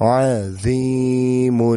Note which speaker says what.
Speaker 1: عظيم.